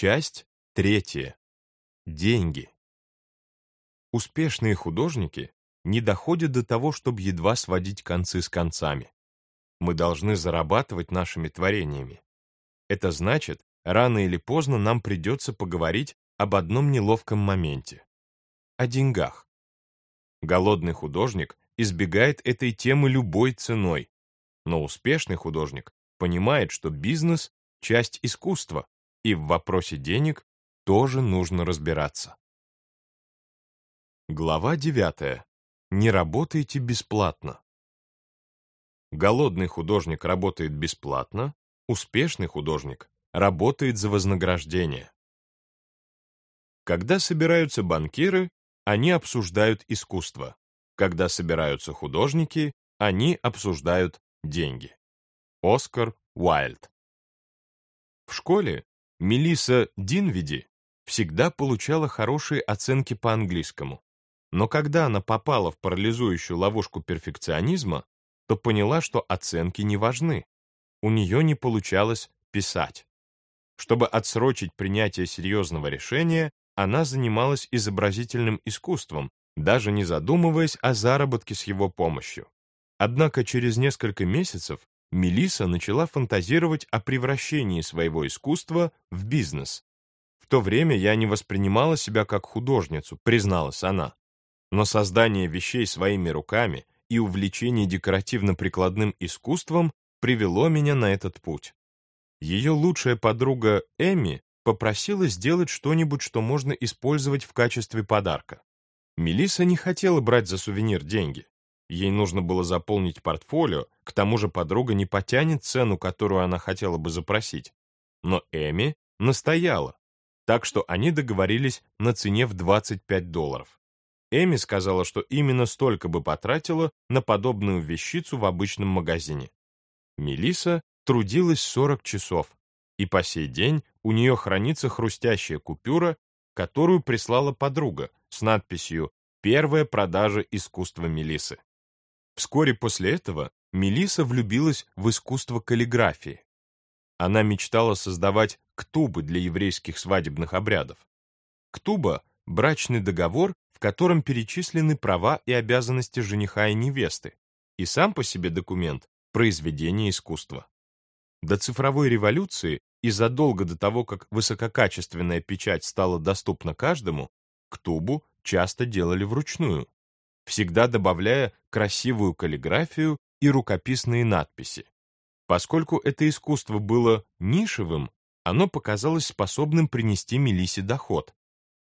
Часть третья. Деньги. Успешные художники не доходят до того, чтобы едва сводить концы с концами. Мы должны зарабатывать нашими творениями. Это значит, рано или поздно нам придется поговорить об одном неловком моменте. О деньгах. Голодный художник избегает этой темы любой ценой, но успешный художник понимает, что бизнес — часть искусства, и в вопросе денег тоже нужно разбираться. Глава 9. Не работайте бесплатно. Голодный художник работает бесплатно, успешный художник работает за вознаграждение. Когда собираются банкиры, они обсуждают искусство. Когда собираются художники, они обсуждают деньги. Оскар Уайльд В школе Мелисса Динвиди всегда получала хорошие оценки по английскому. Но когда она попала в парализующую ловушку перфекционизма, то поняла, что оценки не важны. У нее не получалось писать. Чтобы отсрочить принятие серьезного решения, она занималась изобразительным искусством, даже не задумываясь о заработке с его помощью. Однако через несколько месяцев Мелиса начала фантазировать о превращении своего искусства в бизнес. В то время я не воспринимала себя как художницу, призналась она. Но создание вещей своими руками и увлечение декоративно-прикладным искусством привело меня на этот путь. Ее лучшая подруга Эми попросила сделать что-нибудь, что можно использовать в качестве подарка. Мелиса не хотела брать за сувенир деньги. Ей нужно было заполнить портфолио, к тому же подруга не потянет цену, которую она хотела бы запросить. Но Эми настояла, так что они договорились на цене в 25 долларов. Эми сказала, что именно столько бы потратила на подобную вещицу в обычном магазине. Мелиса трудилась 40 часов, и по сей день у нее хранится хрустящая купюра, которую прислала подруга с надписью «Первая продажа искусства Мелисы». Вскоре после этого Мелиса влюбилась в искусство каллиграфии. Она мечтала создавать ктубы для еврейских свадебных обрядов. Ктуба — брачный договор, в котором перечислены права и обязанности жениха и невесты, и сам по себе документ — произведение искусства. До цифровой революции и задолго до того, как высококачественная печать стала доступна каждому, ктубу часто делали вручную всегда добавляя красивую каллиграфию и рукописные надписи. Поскольку это искусство было нишевым, оно показалось способным принести Мелисе доход.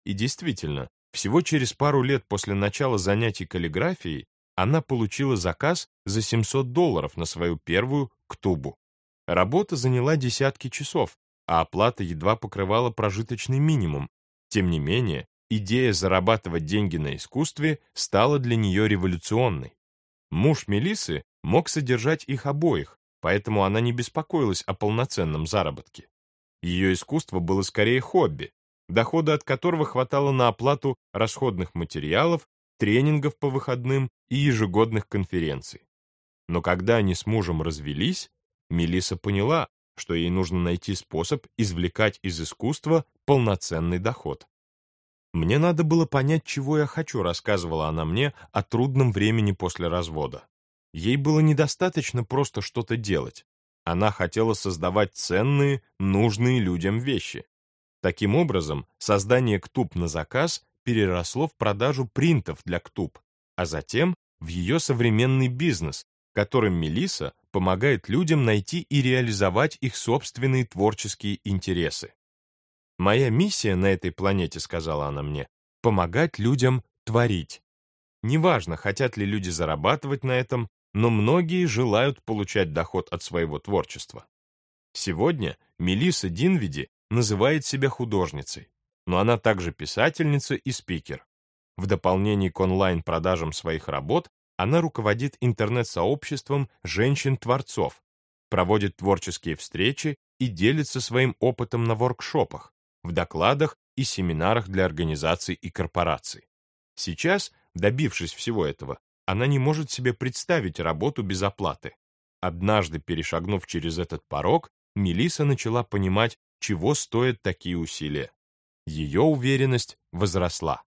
И действительно, всего через пару лет после начала занятий каллиграфией она получила заказ за 700 долларов на свою первую ктубу. Работа заняла десятки часов, а оплата едва покрывала прожиточный минимум. Тем не менее, Идея зарабатывать деньги на искусстве стала для нее революционной. Муж Мелисы мог содержать их обоих, поэтому она не беспокоилась о полноценном заработке. Ее искусство было скорее хобби, дохода от которого хватало на оплату расходных материалов, тренингов по выходным и ежегодных конференций. Но когда они с мужем развелись, Мелиса поняла, что ей нужно найти способ извлекать из искусства полноценный доход. Мне надо было понять, чего я хочу, рассказывала она мне о трудном времени после развода. Ей было недостаточно просто что-то делать. Она хотела создавать ценные, нужные людям вещи. Таким образом, создание ктуб на заказ переросло в продажу принтов для ктуб, а затем в ее современный бизнес, которым Мелиса помогает людям найти и реализовать их собственные творческие интересы. «Моя миссия на этой планете, — сказала она мне, — помогать людям творить. Неважно, хотят ли люди зарабатывать на этом, но многие желают получать доход от своего творчества. Сегодня Мелисса Динвиди называет себя художницей, но она также писательница и спикер. В дополнение к онлайн-продажам своих работ она руководит интернет-сообществом женщин-творцов, проводит творческие встречи и делится своим опытом на воркшопах, в докладах и семинарах для организаций и корпораций. Сейчас, добившись всего этого, она не может себе представить работу без оплаты. Однажды, перешагнув через этот порог, Мелиса начала понимать, чего стоят такие усилия. Ее уверенность возросла.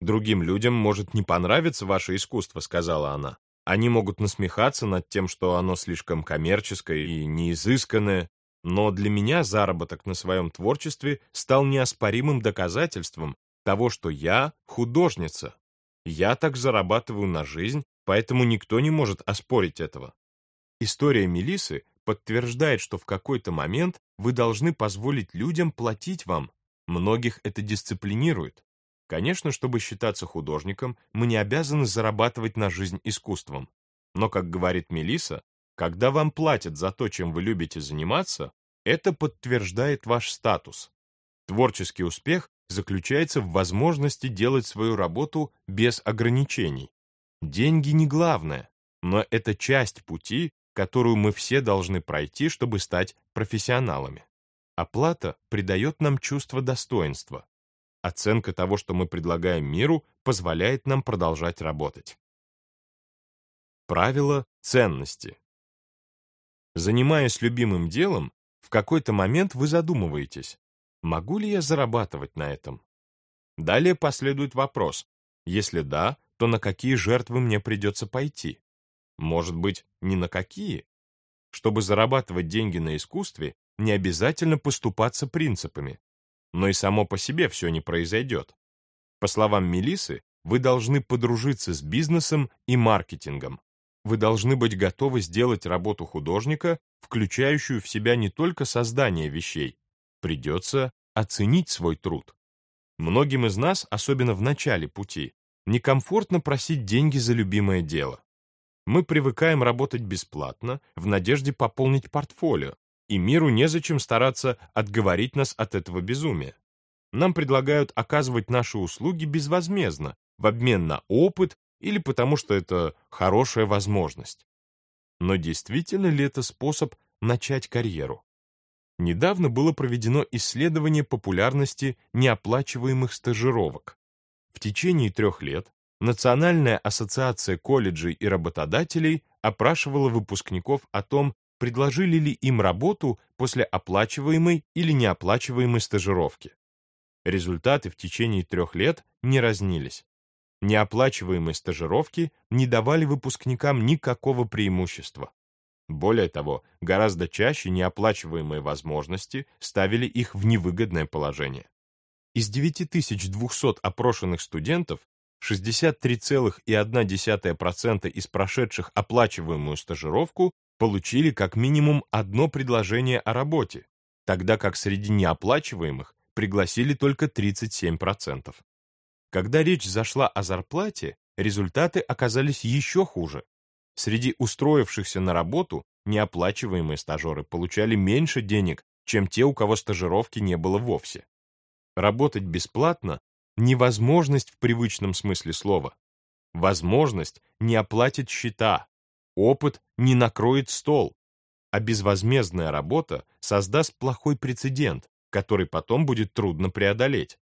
«Другим людям может не понравиться ваше искусство», — сказала она. «Они могут насмехаться над тем, что оно слишком коммерческое и неизысканное, но для меня заработок на своем творчестве стал неоспоримым доказательством того, что я художница. Я так зарабатываю на жизнь, поэтому никто не может оспорить этого. История Мелисы подтверждает, что в какой-то момент вы должны позволить людям платить вам. Многих это дисциплинирует. Конечно, чтобы считаться художником, мы не обязаны зарабатывать на жизнь искусством. Но, как говорит Мелиса, когда вам платят за то, чем вы любите заниматься, это подтверждает ваш статус. Творческий успех заключается в возможности делать свою работу без ограничений. Деньги не главное, но это часть пути, которую мы все должны пройти, чтобы стать профессионалами. Оплата придает нам чувство достоинства. Оценка того, что мы предлагаем миру, позволяет нам продолжать работать. Правило ценности. Занимаясь любимым делом, в какой-то момент вы задумываетесь, могу ли я зарабатывать на этом? Далее последует вопрос. Если да, то на какие жертвы мне придется пойти? Может быть, ни на какие? Чтобы зарабатывать деньги на искусстве, не обязательно поступаться принципами. Но и само по себе все не произойдет. По словам Мелисы, вы должны подружиться с бизнесом и маркетингом. Вы должны быть готовы сделать работу художника, включающую в себя не только создание вещей. Придется оценить свой труд. Многим из нас, особенно в начале пути, некомфортно просить деньги за любимое дело. Мы привыкаем работать бесплатно в надежде пополнить портфолио, и миру незачем стараться отговорить нас от этого безумия. Нам предлагают оказывать наши услуги безвозмездно, в обмен на опыт или потому что это хорошая возможность. Но действительно ли это способ начать карьеру? Недавно было проведено исследование популярности неоплачиваемых стажировок. В течение трех лет Национальная ассоциация колледжей и работодателей опрашивала выпускников о том, предложили ли им работу после оплачиваемой или неоплачиваемой стажировки. Результаты в течение трех лет не разнились. Неоплачиваемые стажировки не давали выпускникам никакого преимущества. Более того, гораздо чаще неоплачиваемые возможности ставили их в невыгодное положение. Из 9200 опрошенных студентов 63,1% из прошедших оплачиваемую стажировку получили как минимум одно предложение о работе, тогда как среди неоплачиваемых пригласили только 37%. Когда речь зашла о зарплате, результаты оказались еще хуже. Среди устроившихся на работу неоплачиваемые стажеры получали меньше денег, чем те, у кого стажировки не было вовсе. Работать бесплатно – невозможность в привычном смысле слова. Возможность не оплатит счета, опыт не накроет стол, а безвозмездная работа создаст плохой прецедент, который потом будет трудно преодолеть.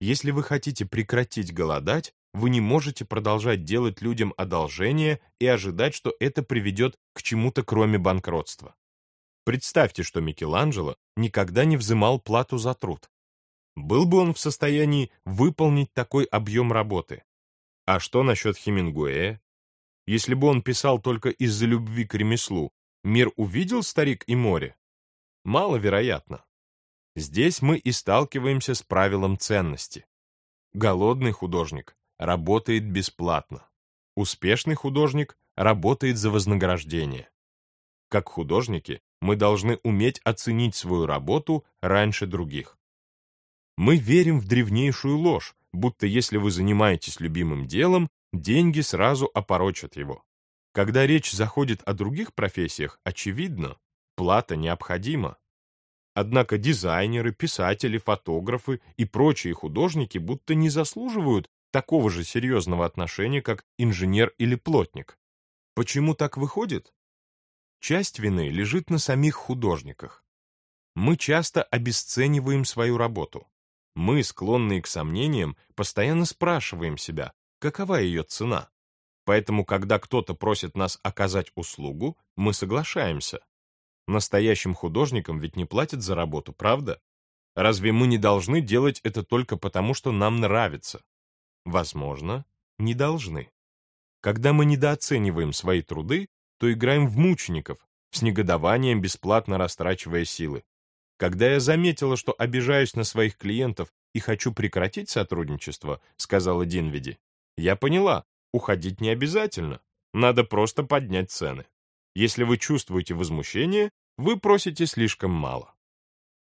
Если вы хотите прекратить голодать, вы не можете продолжать делать людям одолжение и ожидать, что это приведет к чему-то кроме банкротства. Представьте, что Микеланджело никогда не взимал плату за труд. Был бы он в состоянии выполнить такой объем работы? А что насчет Хемингуэя? Если бы он писал только из-за любви к ремеслу, мир увидел старик и море? Маловероятно. Здесь мы и сталкиваемся с правилом ценности. Голодный художник работает бесплатно. Успешный художник работает за вознаграждение. Как художники, мы должны уметь оценить свою работу раньше других. Мы верим в древнейшую ложь, будто если вы занимаетесь любимым делом, деньги сразу опорочат его. Когда речь заходит о других профессиях, очевидно, плата необходима. Однако дизайнеры, писатели, фотографы и прочие художники будто не заслуживают такого же серьезного отношения, как инженер или плотник. Почему так выходит? Часть вины лежит на самих художниках. Мы часто обесцениваем свою работу. Мы, склонные к сомнениям, постоянно спрашиваем себя, какова ее цена. Поэтому, когда кто-то просит нас оказать услугу, мы соглашаемся. Настоящим художникам ведь не платят за работу, правда? Разве мы не должны делать это только потому, что нам нравится? Возможно, не должны. Когда мы недооцениваем свои труды, то играем в мучеников, с негодованием бесплатно растрачивая силы. Когда я заметила, что обижаюсь на своих клиентов и хочу прекратить сотрудничество, сказала Динвиди, я поняла, уходить не обязательно, надо просто поднять цены. Если вы чувствуете возмущение, вы просите слишком мало.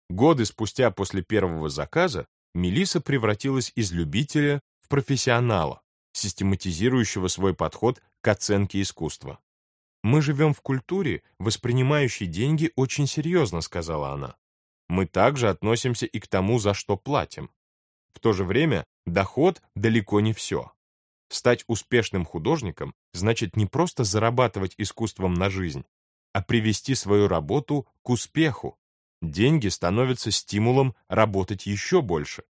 Годы спустя после первого заказа Мелиса превратилась из любителя в профессионала, систематизирующего свой подход к оценке искусства. «Мы живем в культуре, воспринимающей деньги очень серьезно», — сказала она. «Мы также относимся и к тому, за что платим. В то же время доход далеко не все. Стать успешным художником значит не просто зарабатывать искусством на жизнь, а привести свою работу к успеху. Деньги становятся стимулом работать еще больше.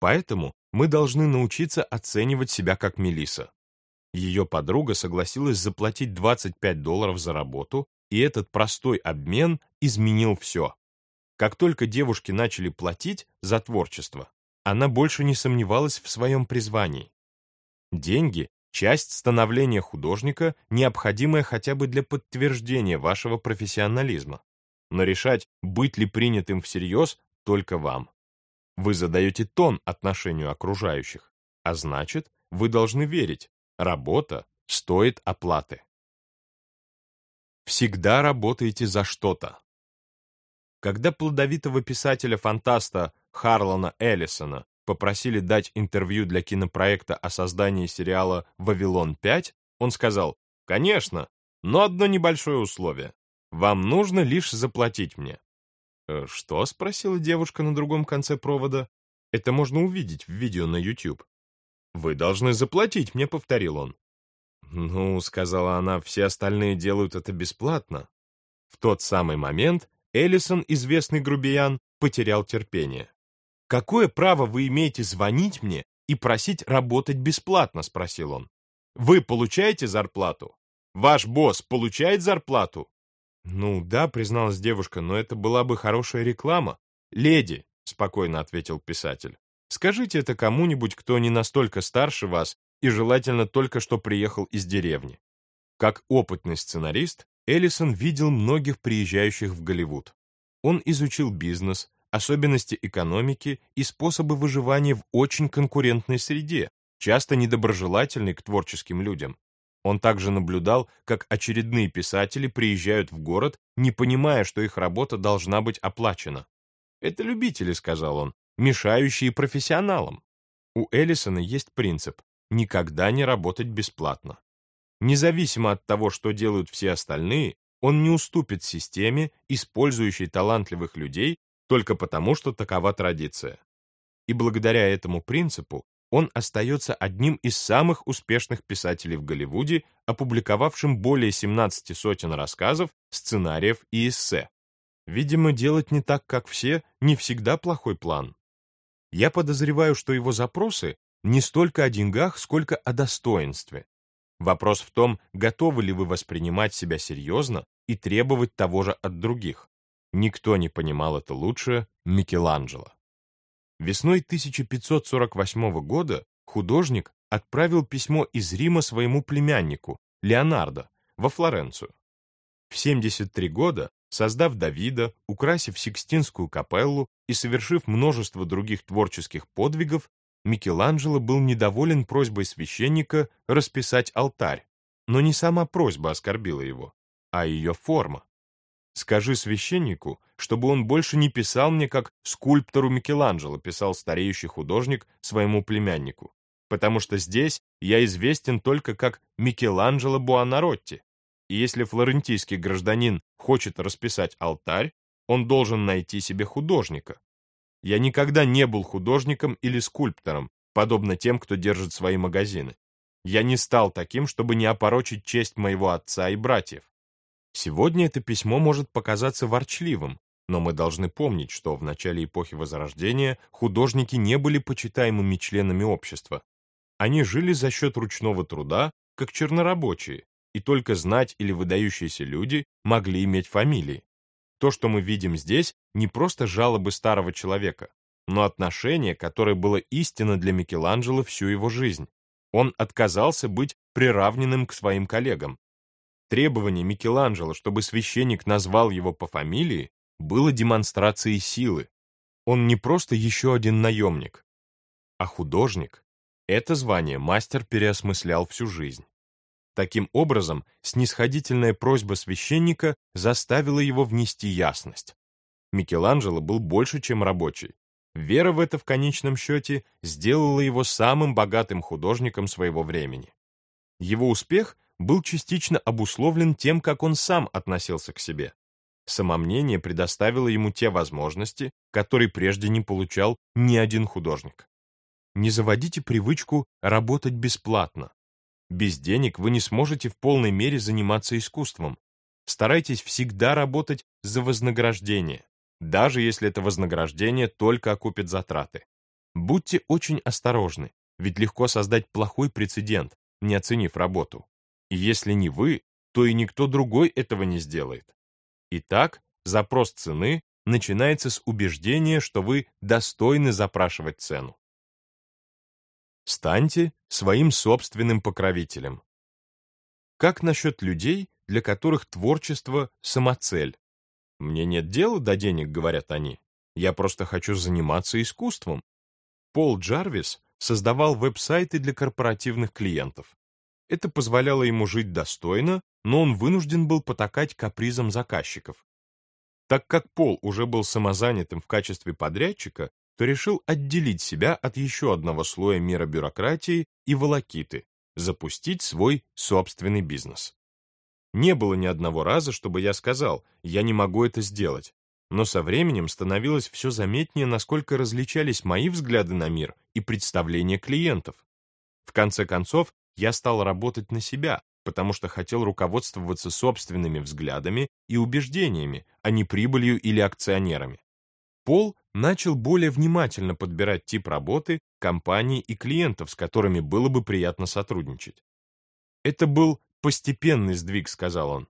Поэтому мы должны научиться оценивать себя как Мелиса. Ее подруга согласилась заплатить 25 долларов за работу, и этот простой обмен изменил все. Как только девушки начали платить за творчество, она больше не сомневалась в своем призвании. Деньги – часть становления художника, необходимая хотя бы для подтверждения вашего профессионализма. Но решать, быть ли принятым всерьез, только вам. Вы задаете тон отношению окружающих, а значит, вы должны верить, работа стоит оплаты. Всегда работаете за что-то. Когда плодовитого писателя-фантаста Харлана Эллисона попросили дать интервью для кинопроекта о создании сериала «Вавилон-5», он сказал, «Конечно, но одно небольшое условие. Вам нужно лишь заплатить мне. «Э, «Что?» — спросила девушка на другом конце провода. «Это можно увидеть в видео на YouTube». «Вы должны заплатить мне», — повторил он. «Ну», — сказала она, — «все остальные делают это бесплатно». В тот самый момент Эллисон, известный грубиян, потерял терпение. «Какое право вы имеете звонить мне и просить работать бесплатно?» — спросил он. «Вы получаете зарплату? Ваш босс получает зарплату? «Ну да», — призналась девушка, — «но это была бы хорошая реклама». «Леди», — спокойно ответил писатель, — «скажите это кому-нибудь, кто не настолько старше вас и желательно только что приехал из деревни». Как опытный сценарист, Эллисон видел многих приезжающих в Голливуд. Он изучил бизнес, особенности экономики и способы выживания в очень конкурентной среде, часто недоброжелательной к творческим людям. Он также наблюдал, как очередные писатели приезжают в город, не понимая, что их работа должна быть оплачена. «Это любители», — сказал он, — «мешающие профессионалам». У Эллисона есть принцип — никогда не работать бесплатно. Независимо от того, что делают все остальные, он не уступит системе, использующей талантливых людей, только потому, что такова традиция. И благодаря этому принципу он остается одним из самых успешных писателей в Голливуде, опубликовавшим более 17 сотен рассказов, сценариев и эссе. Видимо, делать не так, как все, не всегда плохой план. Я подозреваю, что его запросы не столько о деньгах, сколько о достоинстве. Вопрос в том, готовы ли вы воспринимать себя серьезно и требовать того же от других. Никто не понимал это лучше Микеланджело. Весной 1548 года художник отправил письмо из Рима своему племяннику, Леонардо, во Флоренцию. В 73 года, создав Давида, украсив Сикстинскую капеллу и совершив множество других творческих подвигов, Микеланджело был недоволен просьбой священника расписать алтарь, но не сама просьба оскорбила его, а ее форма. Скажи священнику, чтобы он больше не писал мне, как скульптору Микеланджело писал стареющий художник своему племяннику, потому что здесь я известен только как Микеланджело Буонаротти. И если флорентийский гражданин хочет расписать алтарь, он должен найти себе художника. Я никогда не был художником или скульптором, подобно тем, кто держит свои магазины. Я не стал таким, чтобы не опорочить честь моего отца и братьев. Сегодня это письмо может показаться ворчливым, но мы должны помнить, что в начале эпохи Возрождения художники не были почитаемыми членами общества. Они жили за счет ручного труда, как чернорабочие, и только знать или выдающиеся люди могли иметь фамилии. То, что мы видим здесь, не просто жалобы старого человека, но отношение, которое было истинно для Микеланджело всю его жизнь. Он отказался быть приравненным к своим коллегам. Требование Микеланджело, чтобы священник назвал его по фамилии, было демонстрацией силы. Он не просто еще один наемник, а художник. Это звание мастер переосмыслял всю жизнь. Таким образом, снисходительная просьба священника заставила его внести ясность. Микеланджело был больше, чем рабочий. Вера в это в конечном счете сделала его самым богатым художником своего времени. Его успех был частично обусловлен тем, как он сам относился к себе. Самомнение предоставило ему те возможности, которые прежде не получал ни один художник. Не заводите привычку работать бесплатно. Без денег вы не сможете в полной мере заниматься искусством. Старайтесь всегда работать за вознаграждение, даже если это вознаграждение только окупит затраты. Будьте очень осторожны, ведь легко создать плохой прецедент, не оценив работу. И если не вы, то и никто другой этого не сделает. Итак, запрос цены начинается с убеждения, что вы достойны запрашивать цену. Станьте своим собственным покровителем. Как насчет людей, для которых творчество – самоцель? Мне нет дела до денег, говорят они. Я просто хочу заниматься искусством. Пол Джарвис создавал веб-сайты для корпоративных клиентов. Это позволяло ему жить достойно, но он вынужден был потакать капризам заказчиков. Так как Пол уже был самозанятым в качестве подрядчика, то решил отделить себя от еще одного слоя мира бюрократии и волокиты, запустить свой собственный бизнес. Не было ни одного раза, чтобы я сказал, я не могу это сделать, но со временем становилось все заметнее, насколько различались мои взгляды на мир и представления клиентов. В конце концов, я стал работать на себя, потому что хотел руководствоваться собственными взглядами и убеждениями, а не прибылью или акционерами. Пол начал более внимательно подбирать тип работы, компаний и клиентов, с которыми было бы приятно сотрудничать. Это был постепенный сдвиг, сказал он.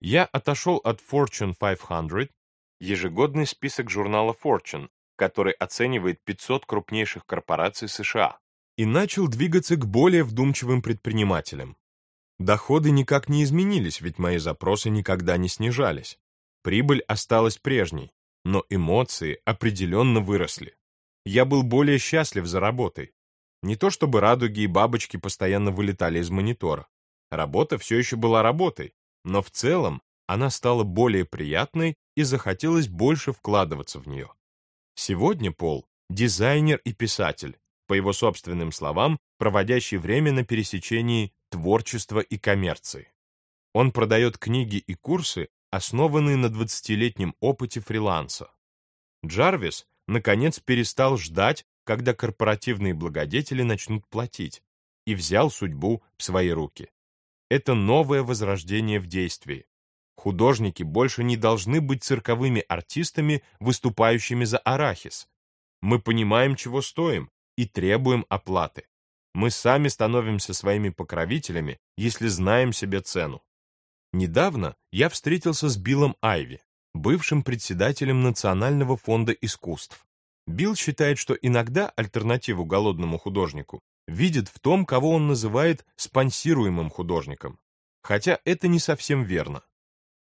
Я отошел от Fortune 500, ежегодный список журнала Fortune, который оценивает 500 крупнейших корпораций США, и начал двигаться к более вдумчивым предпринимателям. Доходы никак не изменились, ведь мои запросы никогда не снижались. Прибыль осталась прежней, но эмоции определенно выросли. Я был более счастлив за работой. Не то чтобы радуги и бабочки постоянно вылетали из монитора. Работа все еще была работой, но в целом она стала более приятной и захотелось больше вкладываться в нее. Сегодня Пол — дизайнер и писатель, по его собственным словам, проводящий время на пересечении творчества и коммерции. Он продает книги и курсы, основанные на 20-летнем опыте фриланса. Джарвис, наконец, перестал ждать, когда корпоративные благодетели начнут платить, и взял судьбу в свои руки. Это новое возрождение в действии. Художники больше не должны быть цирковыми артистами, выступающими за арахис. Мы понимаем, чего стоим, и требуем оплаты. Мы сами становимся своими покровителями, если знаем себе цену. Недавно я встретился с Биллом Айви, бывшим председателем Национального фонда искусств. Билл считает, что иногда альтернативу голодному художнику видит в том, кого он называет спонсируемым художником. Хотя это не совсем верно.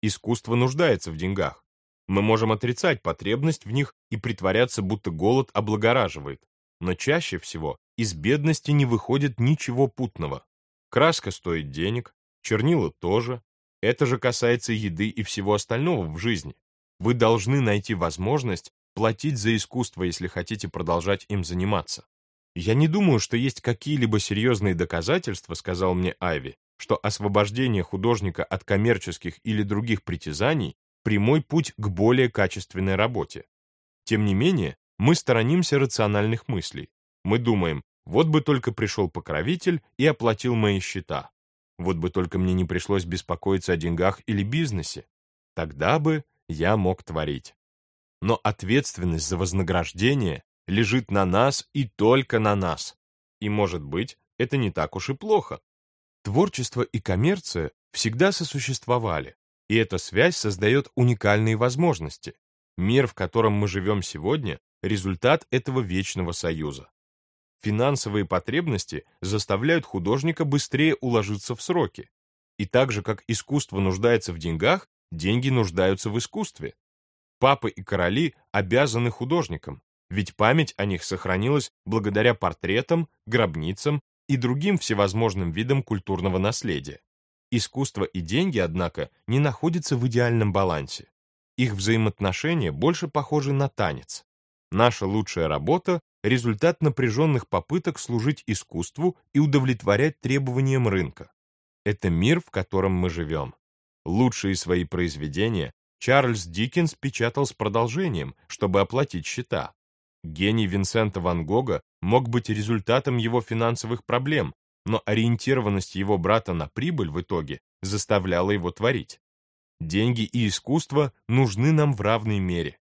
Искусство нуждается в деньгах. Мы можем отрицать потребность в них и притворяться, будто голод облагораживает. Но чаще всего из бедности не выходит ничего путного. Краска стоит денег, чернила тоже, это же касается еды и всего остального в жизни. Вы должны найти возможность платить за искусство, если хотите продолжать им заниматься. Я не думаю, что есть какие-либо серьезные доказательства, сказал мне Айви, что освобождение художника от коммерческих или других притязаний – прямой путь к более качественной работе. Тем не менее, мы сторонимся рациональных мыслей. Мы думаем, вот бы только пришел покровитель и оплатил мои счета. Вот бы только мне не пришлось беспокоиться о деньгах или бизнесе. Тогда бы я мог творить. Но ответственность за вознаграждение лежит на нас и только на нас. И, может быть, это не так уж и плохо. Творчество и коммерция всегда сосуществовали, И эта связь создает уникальные возможности. Мир, в котором мы живем сегодня, результат этого вечного союза. Финансовые потребности заставляют художника быстрее уложиться в сроки. И так же, как искусство нуждается в деньгах, деньги нуждаются в искусстве. Папы и короли обязаны художникам, ведь память о них сохранилась благодаря портретам, гробницам и другим всевозможным видам культурного наследия. Искусство и деньги, однако, не находятся в идеальном балансе. Их взаимоотношения больше похожи на танец. Наша лучшая работа – результат напряженных попыток служить искусству и удовлетворять требованиям рынка. Это мир, в котором мы живем. Лучшие свои произведения Чарльз Диккенс печатал с продолжением, чтобы оплатить счета. Гений Винсента Ван Гога мог быть результатом его финансовых проблем, но ориентированность его брата на прибыль в итоге заставляла его творить. Деньги и искусство нужны нам в равной мере.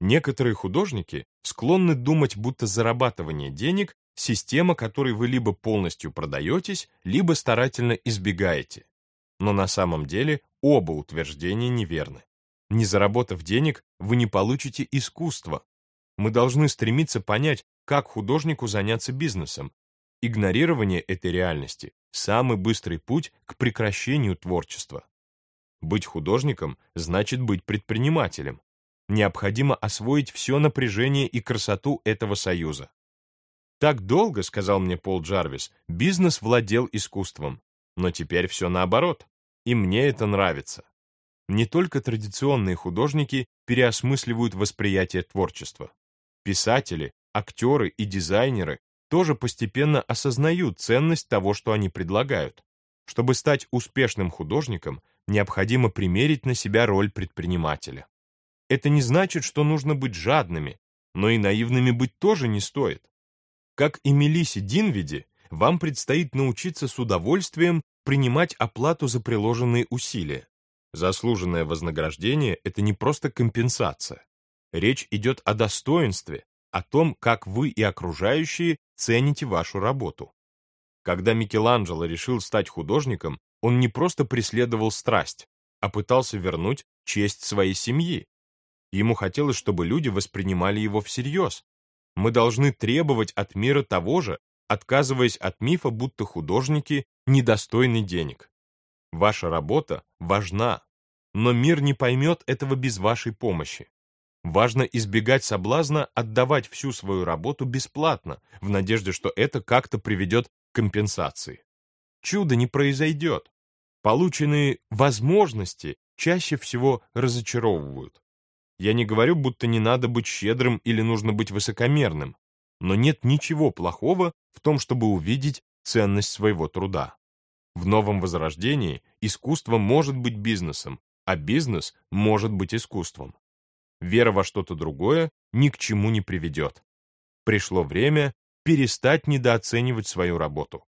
Некоторые художники склонны думать, будто зарабатывание денег – система, которой вы либо полностью продаетесь, либо старательно избегаете. Но на самом деле оба утверждения неверны. Не заработав денег, вы не получите искусство. Мы должны стремиться понять, как художнику заняться бизнесом. Игнорирование этой реальности – самый быстрый путь к прекращению творчества. Быть художником значит быть предпринимателем. Необходимо освоить все напряжение и красоту этого союза. Так долго, сказал мне Пол Джарвис, бизнес владел искусством. Но теперь все наоборот. И мне это нравится. Не только традиционные художники переосмысливают восприятие творчества. Писатели, актеры и дизайнеры тоже постепенно осознают ценность того, что они предлагают. Чтобы стать успешным художником, необходимо примерить на себя роль предпринимателя. Это не значит, что нужно быть жадными, но и наивными быть тоже не стоит. Как и Мелисе Динвиди, вам предстоит научиться с удовольствием принимать оплату за приложенные усилия. Заслуженное вознаграждение – это не просто компенсация. Речь идет о достоинстве, о том, как вы и окружающие цените вашу работу. Когда Микеланджело решил стать художником, он не просто преследовал страсть, а пытался вернуть честь своей семьи. Ему хотелось, чтобы люди воспринимали его всерьез. Мы должны требовать от мира того же, отказываясь от мифа, будто художники недостойны денег. Ваша работа важна, но мир не поймет этого без вашей помощи. Важно избегать соблазна отдавать всю свою работу бесплатно, в надежде, что это как-то приведет к компенсации. Чудо не произойдет. Полученные возможности чаще всего разочаровывают. Я не говорю, будто не надо быть щедрым или нужно быть высокомерным, но нет ничего плохого в том, чтобы увидеть ценность своего труда. В новом возрождении искусство может быть бизнесом, а бизнес может быть искусством. Вера во что-то другое ни к чему не приведет. Пришло время перестать недооценивать свою работу.